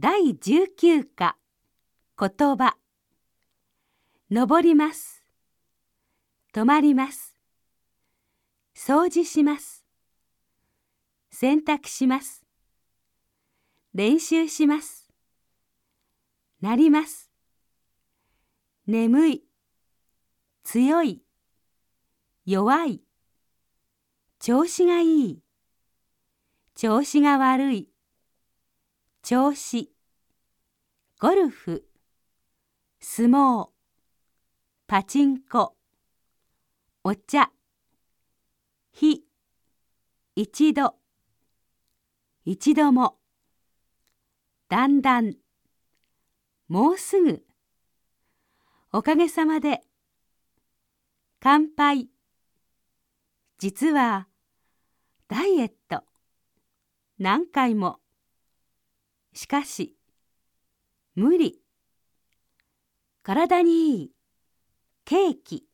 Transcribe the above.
第19課。言葉。登ります。止まります。掃除します。洗濯します。練習します。なります。眠い。強い。弱い。調子がいい。調子が悪い。調子。ゴルフ。相撲。パチンコ。お茶。日一度。一度も。だんだん。もうすぐ。おかげさまで。乾杯。実は。ダイエット。何回も。しかし無理。体にいい。ケーキ。